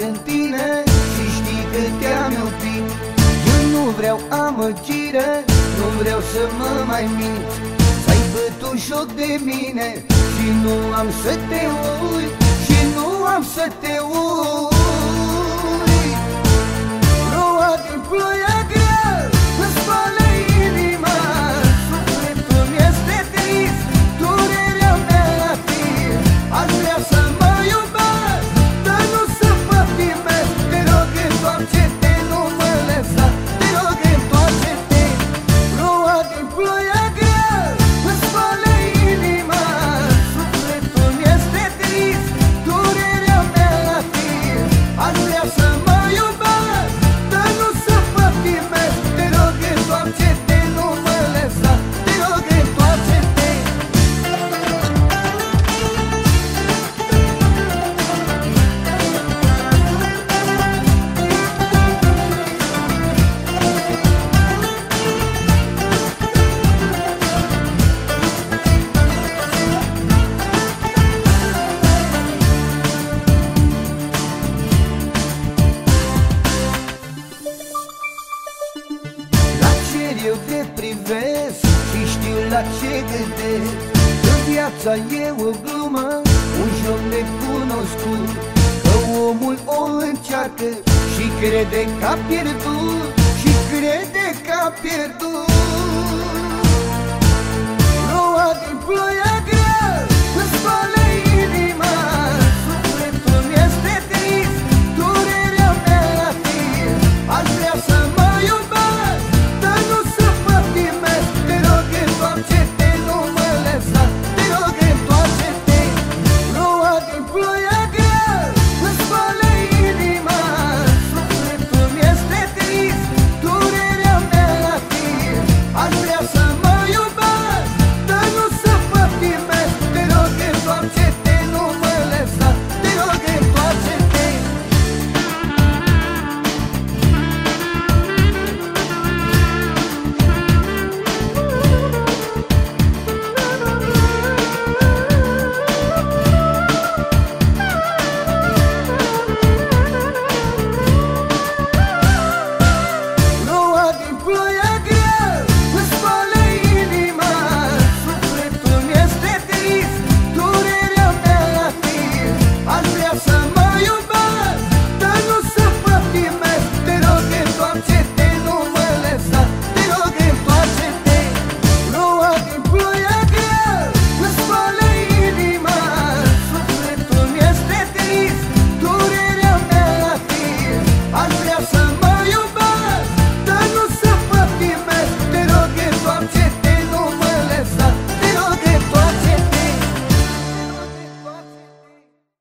doar în tine Și știi că te-am iubit Eu nu vreau amăgire Nu vreau să mă mai mint. Să-ai bătut joc de mine Și nu am să te uit Și nu am să te uit privesc și știu la ce gândesc. Că viața e o glumă, un joc necunoscut Că omul o încearcă și crede că a pierdut Și crede că a pierdut